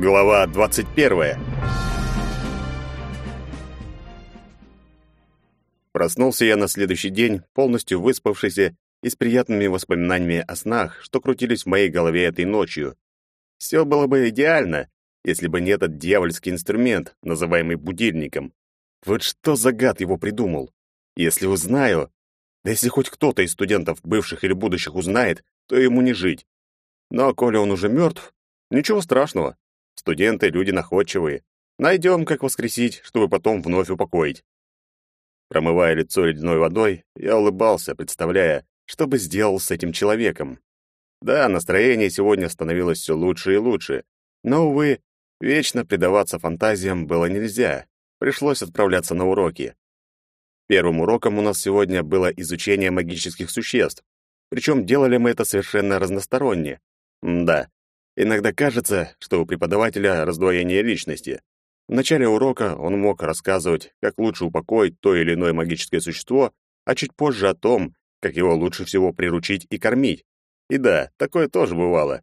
Глава 21. Проснулся я на следующий день, полностью выспавшийся и с приятными воспоминаниями о снах, что крутились в моей голове этой ночью. Все было бы идеально, если бы не этот дьявольский инструмент, называемый будильником. Вот что за гад его придумал? Если узнаю, да если хоть кто-то из студентов, бывших или будущих, узнает, то ему не жить. Но коли он уже мертв, ничего страшного. Студенты — люди находчивые. Найдем, как воскресить, чтобы потом вновь упокоить. Промывая лицо ледяной водой, я улыбался, представляя, что бы сделал с этим человеком. Да, настроение сегодня становилось все лучше и лучше, но, увы, вечно предаваться фантазиям было нельзя. Пришлось отправляться на уроки. Первым уроком у нас сегодня было изучение магических существ. Причем делали мы это совершенно разносторонне. М да, иногда кажется, что у преподавателя раздвоение личности. В начале урока он мог рассказывать, как лучше упокоить то или иное магическое существо, а чуть позже о том, как его лучше всего приручить и кормить. И да, такое тоже бывало.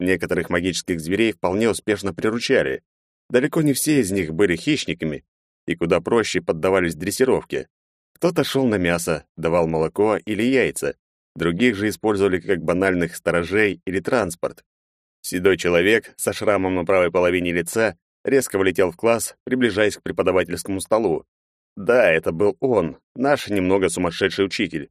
Некоторых магических зверей вполне успешно приручали. Далеко не все из них были хищниками и куда проще поддавались дрессировке. Кто-то шел на мясо, давал молоко или яйца, других же использовали как банальных сторожей или транспорт. Седой человек со шрамом на правой половине лица резко влетел в класс, приближаясь к преподавательскому столу. Да, это был он, наш немного сумасшедший учитель.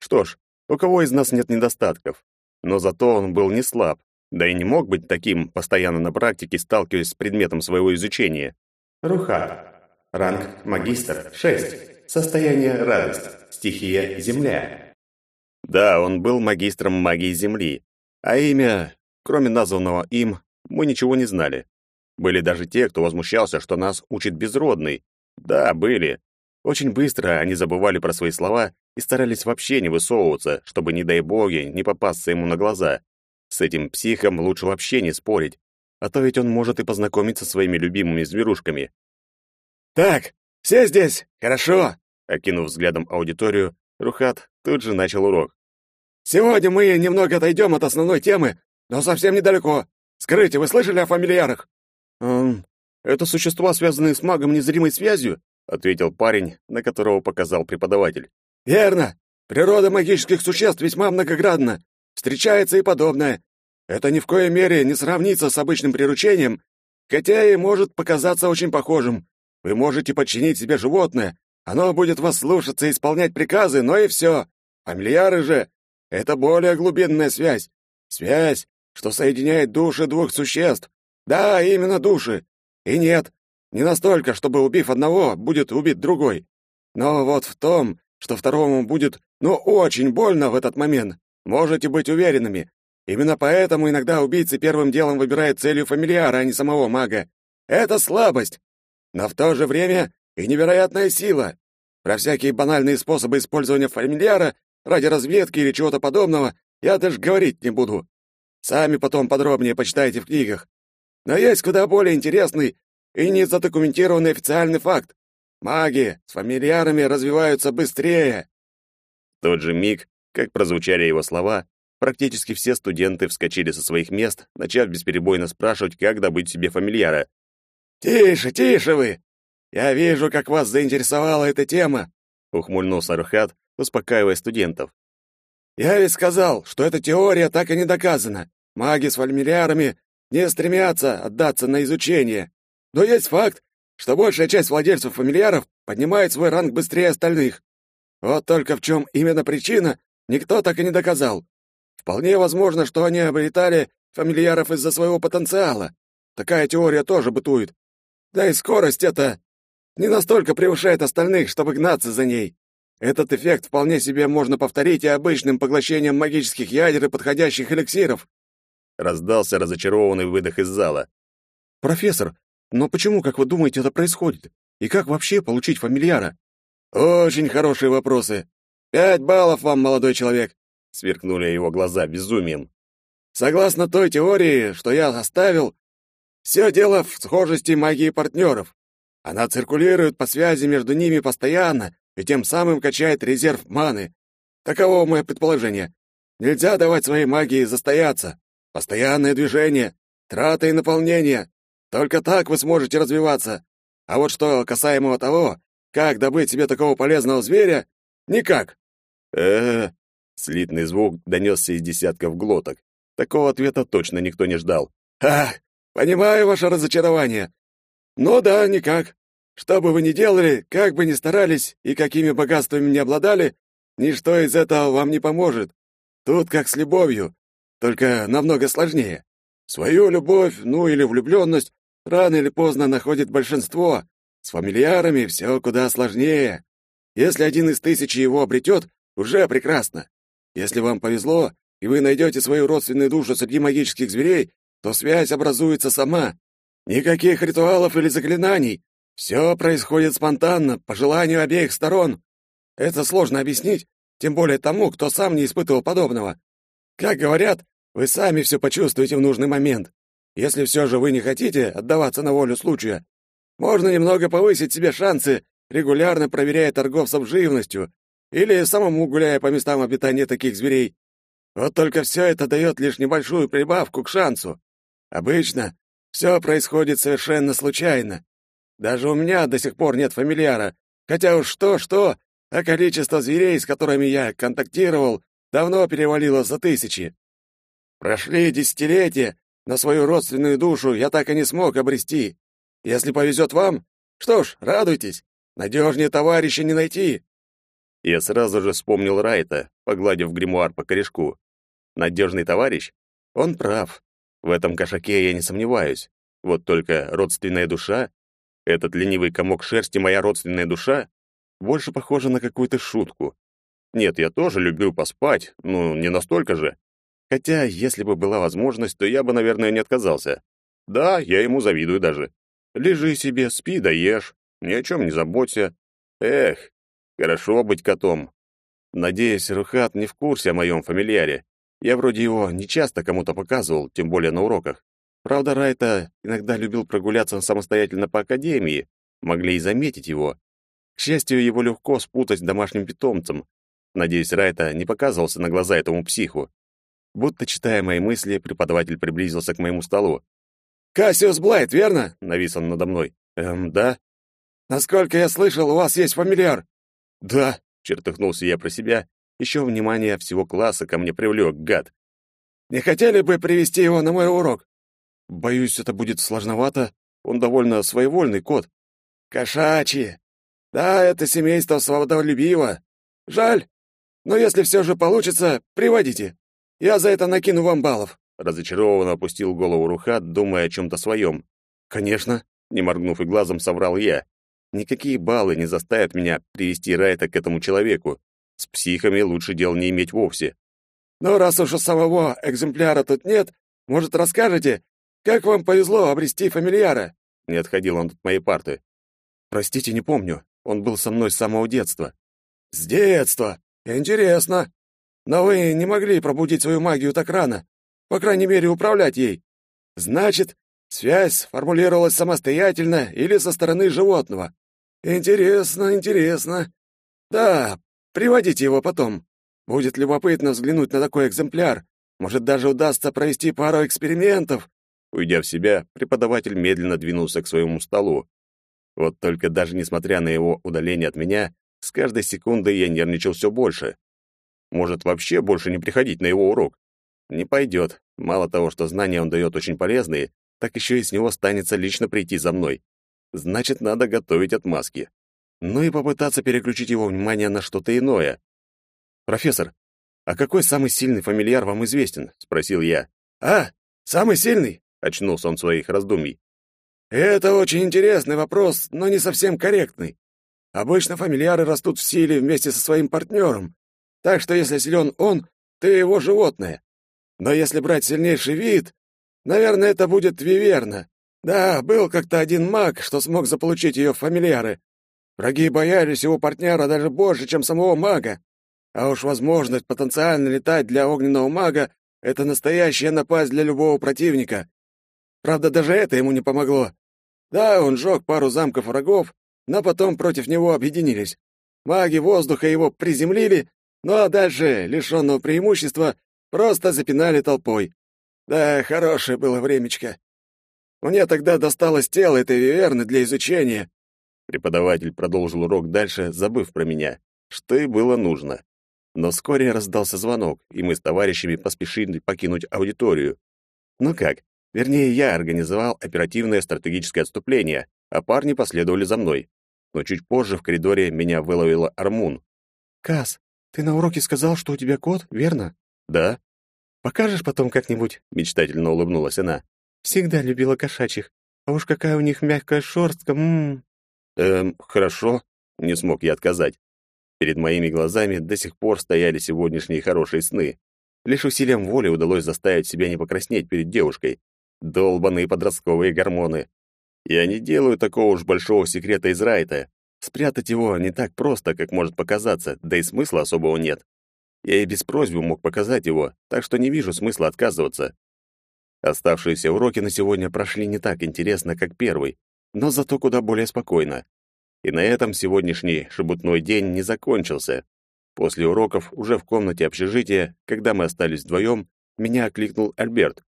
Что ж, у кого из нас нет недостатков? Но зато он был не слаб, да и не мог быть таким, постоянно на практике сталкиваясь с предметом своего изучения. Рухат. Ранг магистр 6. Состояние радость. Стихия земля. Да, он был магистром магии Земли, а имя, кроме названного им, мы ничего не знали. Были даже те, кто возмущался, что нас учит безродный. Да, были. Очень быстро они забывали про свои слова и старались вообще не высовываться, чтобы, не дай боги, не попасться ему на глаза. С этим психом лучше вообще не спорить, а то ведь он может и познакомиться со своими любимыми зверушками. «Так, все здесь? Хорошо!» Окинув взглядом аудиторию, Рухат тут же начал урок. «Сегодня мы немного отойдем от основной темы, но совсем недалеко. Скажите, вы слышали о фамильярах?» «Эм, это существа, связанные с магом незримой связью?» — ответил парень, на которого показал преподаватель. «Верно. Природа магических существ весьма многоградна. Встречается и подобное. Это ни в коей мере не сравнится с обычным приручением, хотя и может показаться очень похожим. Вы можете подчинить себе животное, оно будет вас слушаться и исполнять приказы, но и все. Фамильяры же — это более глубинная связь. Связь, что соединяет души двух существ. Да, именно души. И нет, не настолько, чтобы, убив одного, будет убит другой. Но вот в том, что второму будет, ну, очень больно в этот момент, можете быть уверенными. Именно поэтому иногда убийцы первым делом выбирают целью фамильяра, а не самого мага. Это слабость, но в то же время и невероятная сила. Про всякие банальные способы использования фамильяра ради разведки или чего-то подобного я даже говорить не буду. Сами потом подробнее почитайте в книгах. Но есть куда более интересный и незадокументированный официальный факт. Маги с фамильярами развиваются быстрее. В тот же миг, как прозвучали его слова, практически все студенты вскочили со своих мест, начав бесперебойно спрашивать, как добыть себе фамильяра. «Тише, тише вы! Я вижу, как вас заинтересовала эта тема!» — ухмыльнулся Рухат, успокаивая студентов. «Я ведь сказал, что эта теория так и не доказана. Маги с фамильярами не стремятся отдаться на изучение. Но есть факт, что большая часть владельцев фамильяров поднимает свой ранг быстрее остальных. Вот только в чем именно причина, никто так и не доказал. Вполне возможно, что они обретали фамильяров из-за своего потенциала. Такая теория тоже бытует. Да и скорость эта не настолько превышает остальных, чтобы гнаться за ней. Этот эффект вполне себе можно повторить и обычным поглощением магических ядер и подходящих эликсиров. Раздался разочарованный выдох из зала. Профессор, но почему, как вы думаете, это происходит? И как вообще получить фамильяра? Очень хорошие вопросы. Пять баллов вам, молодой человек, сверкнули его глаза безумием. Согласно той теории, что я оставил, все дело в схожести магии партнеров. Она циркулирует по связи между ними постоянно и тем самым качает резерв маны. Таково мое предположение. Нельзя давать своей магии застояться. Постоянное движение, трата и наполнение. Только так вы сможете развиваться. А вот что касаемо того, как добыть себе такого полезного зверя, никак. Э, -э слитный звук донесся из десятков глоток. Такого ответа точно никто не ждал. А, понимаю ваше разочарование. Ну да, никак. Что бы вы ни делали, как бы ни старались и какими богатствами не обладали, ничто из этого вам не поможет. Тут как с любовью, только намного сложнее. Свою любовь, ну или влюбленность, рано или поздно находит большинство. С фамильярами все куда сложнее. Если один из тысячи его обретет, уже прекрасно. Если вам повезло, и вы найдете свою родственную душу среди магических зверей, то связь образуется сама. Никаких ритуалов или заклинаний. Все происходит спонтанно, по желанию обеих сторон. Это сложно объяснить, тем более тому, кто сам не испытывал подобного. Как говорят, вы сами все почувствуете в нужный момент. Если все же вы не хотите отдаваться на волю случая, можно немного повысить себе шансы, регулярно проверяя торговцев живностью или самому гуляя по местам обитания таких зверей. Вот только все это дает лишь небольшую прибавку к шансу. Обычно все происходит совершенно случайно. Даже у меня до сих пор нет фамильяра, хотя уж что-что, а количество зверей, с которыми я контактировал, давно перевалило за тысячи. Прошли десятилетия, но свою родственную душу я так и не смог обрести. Если повезет вам, что ж, радуйтесь, надежнее товарища не найти. Я сразу же вспомнил Райта, погладив гримуар по корешку. Надежный товарищ? Он прав. В этом кошаке я не сомневаюсь. Вот только родственная душа этот ленивый комок шерсти моя родственная душа? Больше похоже на какую-то шутку. Нет, я тоже люблю поспать, ну, не настолько же. Хотя, если бы была возможность, то я бы, наверное, не отказался. Да, я ему завидую даже. Лежи себе, спи да ешь, ни о чем не заботься. Эх, хорошо быть котом. Надеюсь, Рухат не в курсе о моем фамильяре. Я вроде его не часто кому-то показывал, тем более на уроках. Правда, Райта иногда любил прогуляться самостоятельно по академии, могли и заметить его. К счастью, его легко спутать с домашним питомцем. Надеюсь, Райта не показывался на глаза этому психу. Будто читая мои мысли, преподаватель приблизился к моему столу. «Кассиус Блайт, верно?» — навис он надо мной. «Эм, да». «Насколько я слышал, у вас есть фамильяр?» «Да», — чертыхнулся я про себя. Еще внимание всего класса ко мне привлек, гад. «Не хотели бы привести его на мой урок?» Боюсь, это будет сложновато. Он довольно своевольный кот. Кошачьи. Да, это семейство свободолюбиво. Жаль. Но если все же получится, приводите. Я за это накину вам баллов. Разочарованно опустил голову Рухат, думая о чем-то своем. Конечно, не моргнув и глазом, соврал я. Никакие баллы не заставят меня привести Райта к этому человеку. С психами лучше дел не иметь вовсе. Но раз уж у самого экземпляра тут нет, может, расскажете, как вам повезло обрести фамильяра?» Не отходил он от моей парты. «Простите, не помню. Он был со мной с самого детства». «С детства? Интересно. Но вы не могли пробудить свою магию так рано. По крайней мере, управлять ей. Значит, связь формулировалась самостоятельно или со стороны животного. Интересно, интересно. Да, приводите его потом. Будет любопытно взглянуть на такой экземпляр. Может, даже удастся провести пару экспериментов. Уйдя в себя, преподаватель медленно двинулся к своему столу. Вот только даже несмотря на его удаление от меня, с каждой секундой я нервничал все больше. Может, вообще больше не приходить на его урок? Не пойдет. Мало того, что знания он дает очень полезные, так еще и с него станется лично прийти за мной. Значит, надо готовить отмазки. Ну и попытаться переключить его внимание на что-то иное. «Профессор, а какой самый сильный фамильяр вам известен?» — спросил я. «А, самый сильный? Очнулся он своих раздумий. Это очень интересный вопрос, но не совсем корректный. Обычно фамильяры растут в силе вместе со своим партнером, так что если силен он, ты его животное. Но если брать сильнейший вид, наверное, это будет виверна. Да, был как-то один маг, что смог заполучить ее фамильяры. Враги боялись его партнера даже больше, чем самого мага. А уж возможность потенциально летать для огненного мага — это настоящая напасть для любого противника. Правда, даже это ему не помогло. Да, он сжег пару замков врагов, но потом против него объединились. Маги воздуха его приземлили, ну а дальше, лишенного преимущества, просто запинали толпой. Да, хорошее было времечко. Мне тогда досталось тело этой виверны для изучения». Преподаватель продолжил урок дальше, забыв про меня, что и было нужно. Но вскоре раздался звонок, и мы с товарищами поспешили покинуть аудиторию. Ну как, вернее, я организовал оперативное стратегическое отступление, а парни последовали за мной. Но чуть позже в коридоре меня выловила Армун. «Кас, ты на уроке сказал, что у тебя кот, верно?» «Да». «Покажешь потом как-нибудь?» — мечтательно улыбнулась она. «Всегда любила кошачьих. А уж какая у них мягкая шерстка, ммм». «Эм, хорошо», — не смог я отказать. Перед моими глазами до сих пор стояли сегодняшние хорошие сны. Лишь усилием воли удалось заставить себя не покраснеть перед девушкой. Долбаные подростковые гормоны. Я не делаю такого уж большого секрета из Райта. Спрятать его не так просто, как может показаться, да и смысла особого нет. Я и без просьбы мог показать его, так что не вижу смысла отказываться. Оставшиеся уроки на сегодня прошли не так интересно, как первый, но зато куда более спокойно. И на этом сегодняшний шебутной день не закончился. После уроков, уже в комнате общежития, когда мы остались вдвоем, меня окликнул Альберт.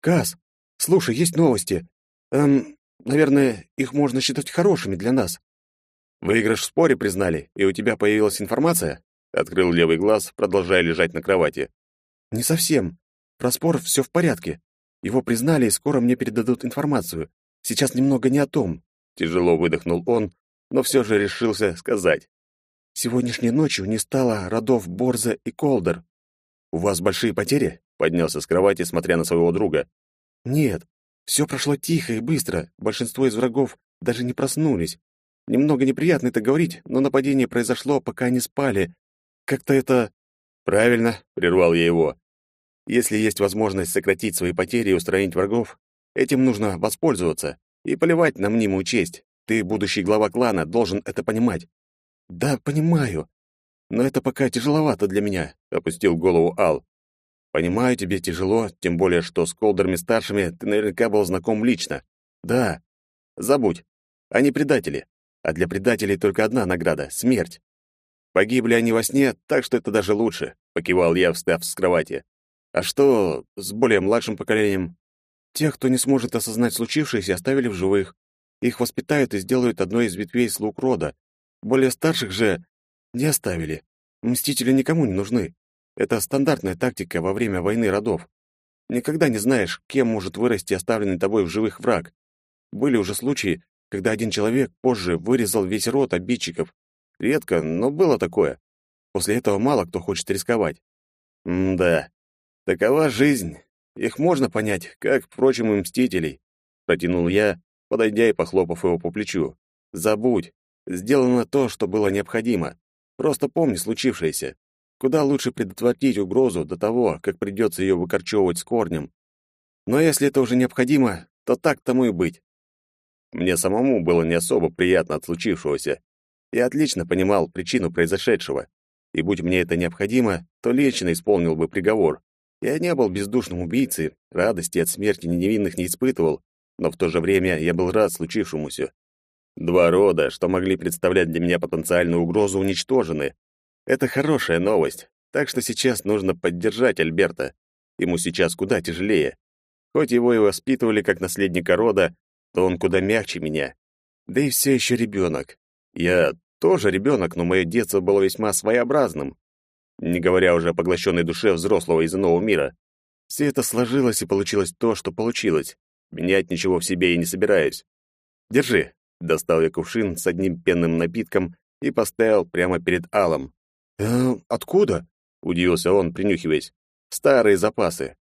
«Каз, слушай, есть новости. Эм, наверное, их можно считать хорошими для нас». «Выигрыш в споре признали, и у тебя появилась информация?» Открыл левый глаз, продолжая лежать на кровати. «Не совсем. Про спор все в порядке. Его признали, и скоро мне передадут информацию. Сейчас немного не о том». Тяжело выдохнул он, но все же решился сказать. «Сегодняшней ночью не стало родов Борза и Колдер. У вас большие потери?» — поднялся с кровати, смотря на своего друга. «Нет, все прошло тихо и быстро. Большинство из врагов даже не проснулись. Немного неприятно это говорить, но нападение произошло, пока они спали. Как-то это...» «Правильно», — прервал я его. «Если есть возможность сократить свои потери и устранить врагов, этим нужно воспользоваться и поливать на мнимую честь. Ты, будущий глава клана, должен это понимать. Да, понимаю. Но это пока тяжеловато для меня, опустил голову Ал. Понимаю, тебе тяжело, тем более что с Колдерами-старшими ты наверняка был знаком лично. Да. Забудь. Они предатели. А для предателей только одна награда — смерть. Погибли они во сне, так что это даже лучше, покивал я, встав с кровати. А что с более младшим поколением? Тех, кто не сможет осознать случившееся, оставили в живых. Их воспитают и сделают одной из ветвей слуг рода. Более старших же не оставили. Мстители никому не нужны. Это стандартная тактика во время войны родов. Никогда не знаешь, кем может вырасти оставленный тобой в живых враг. Были уже случаи, когда один человек позже вырезал весь род обидчиков. Редко, но было такое. После этого мало кто хочет рисковать. М-да. Такова жизнь. Их можно понять, как, впрочем, и мстителей. Протянул я, подойдя и похлопав его по плечу. «Забудь. Сделано то, что было необходимо. Просто помни случившееся. Куда лучше предотвратить угрозу до того, как придется ее выкорчевывать с корнем. Но если это уже необходимо, то так тому и быть». Мне самому было не особо приятно от случившегося. Я отлично понимал причину произошедшего. И будь мне это необходимо, то лично исполнил бы приговор. Я не был бездушным убийцей, радости от смерти невинных не испытывал, но в то же время я был рад случившемуся. Два рода, что могли представлять для меня потенциальную угрозу, уничтожены. Это хорошая новость, так что сейчас нужно поддержать Альберта. Ему сейчас куда тяжелее. Хоть его и воспитывали как наследника рода, то он куда мягче меня. Да и все еще ребенок. Я тоже ребенок, но мое детство было весьма своеобразным. Не говоря уже о поглощенной душе взрослого из иного мира. Все это сложилось и получилось то, что получилось. Менять ничего в себе я не собираюсь. Держи. Достал я кувшин с одним пенным напитком и поставил прямо перед Алом. «Э, откуда?» — удивился он, принюхиваясь. «Старые запасы».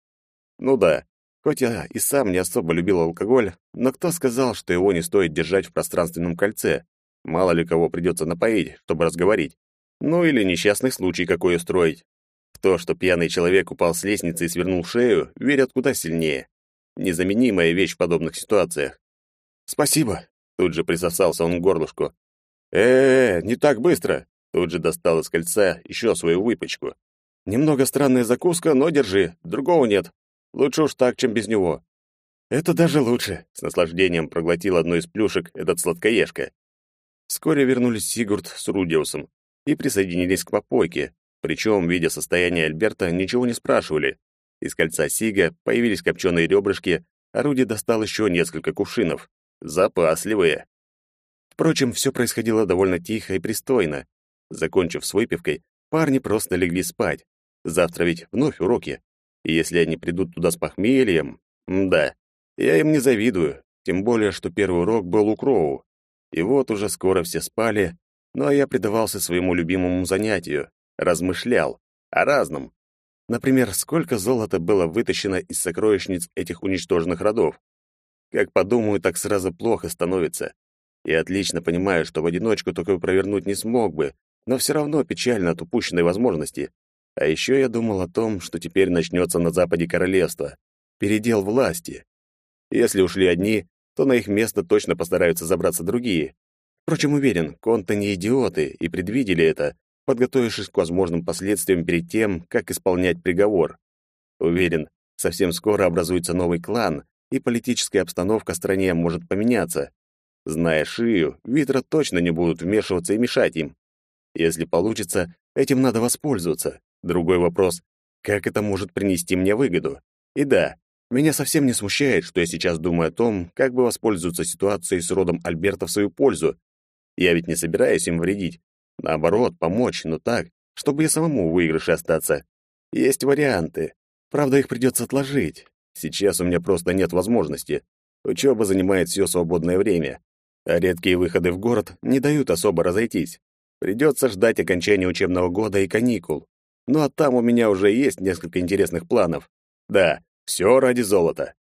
«Ну да, хоть я и сам не особо любил алкоголь, но кто сказал, что его не стоит держать в пространственном кольце? Мало ли кого придется напоить, чтобы разговорить. Ну или несчастный случай какой устроить. В то, что пьяный человек упал с лестницы и свернул шею, верят куда сильнее. Незаменимая вещь в подобных ситуациях. «Спасибо», — тут же присосался он к горлышку. э, -э не так быстро!» Тут же достал из кольца еще свою выпечку. «Немного странная закуска, но держи, другого нет. Лучше уж так, чем без него». «Это даже лучше», — с наслаждением проглотил одну из плюшек этот сладкоежка. Вскоре вернулись Сигурд с Рудиусом и присоединились к попойке, причем, видя состояние Альберта, ничего не спрашивали. Из кольца Сига появились копченые ребрышки, Орудие достал еще несколько кувшинов. Запасливые. Впрочем, все происходило довольно тихо и пристойно. Закончив с выпивкой, парни просто легли спать. Завтра ведь вновь уроки. И если они придут туда с похмельем... Да, я им не завидую, тем более, что первый урок был у Кроу. И вот уже скоро все спали, ну а я предавался своему любимому занятию, размышлял о разном. Например, сколько золота было вытащено из сокровищниц этих уничтоженных родов. Как подумаю, так сразу плохо становится. Я отлично понимаю, что в одиночку такое провернуть не смог бы, но все равно печально от упущенной возможности. А еще я думал о том, что теперь начнется на западе королевства. Передел власти. Если ушли одни, то на их место точно постараются забраться другие. Впрочем, уверен, конты не идиоты и предвидели это, подготовившись к возможным последствиям перед тем, как исполнять приговор. Уверен, совсем скоро образуется новый клан, и политическая обстановка в стране может поменяться. Зная Шию, Витра точно не будут вмешиваться и мешать им. Если получится, этим надо воспользоваться. Другой вопрос — как это может принести мне выгоду? И да, меня совсем не смущает, что я сейчас думаю о том, как бы воспользоваться ситуацией с родом Альберта в свою пользу. Я ведь не собираюсь им вредить. Наоборот, помочь, но так, чтобы и самому в выигрыше остаться. Есть варианты. Правда, их придется отложить. Сейчас у меня просто нет возможности. Учеба занимает все свободное время, а редкие выходы в город не дают особо разойтись. Придется ждать окончания учебного года и каникул. Ну а там у меня уже есть несколько интересных планов. Да, все ради золота.